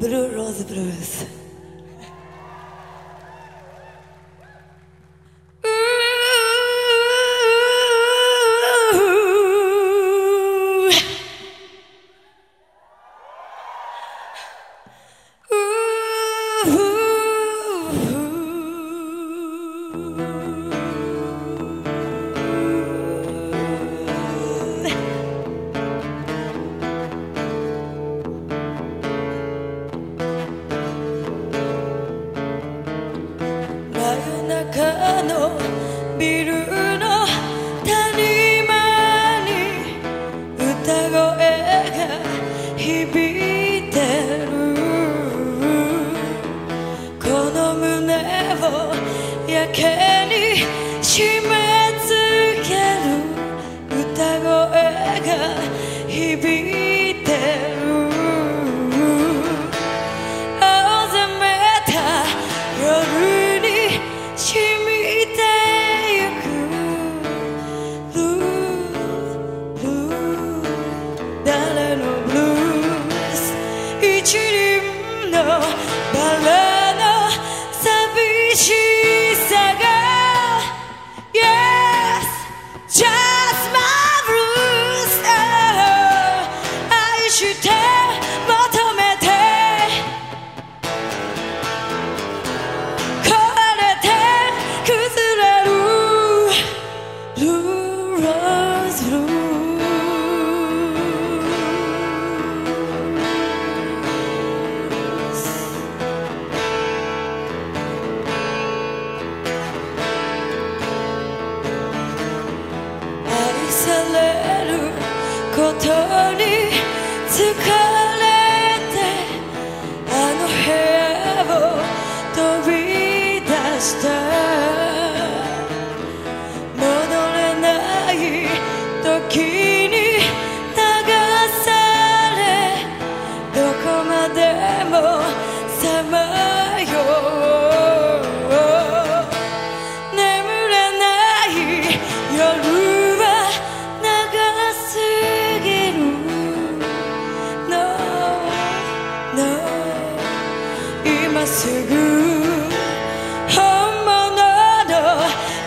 Blue Rose Blues. 手に締め付ける歌声が響く。されることに疲れ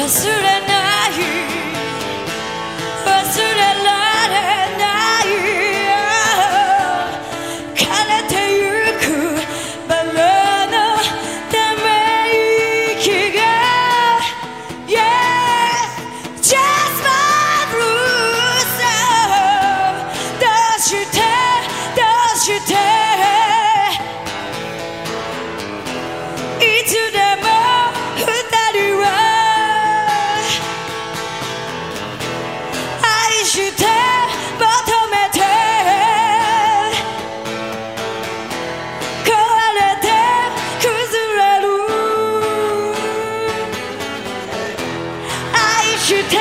rassurer. should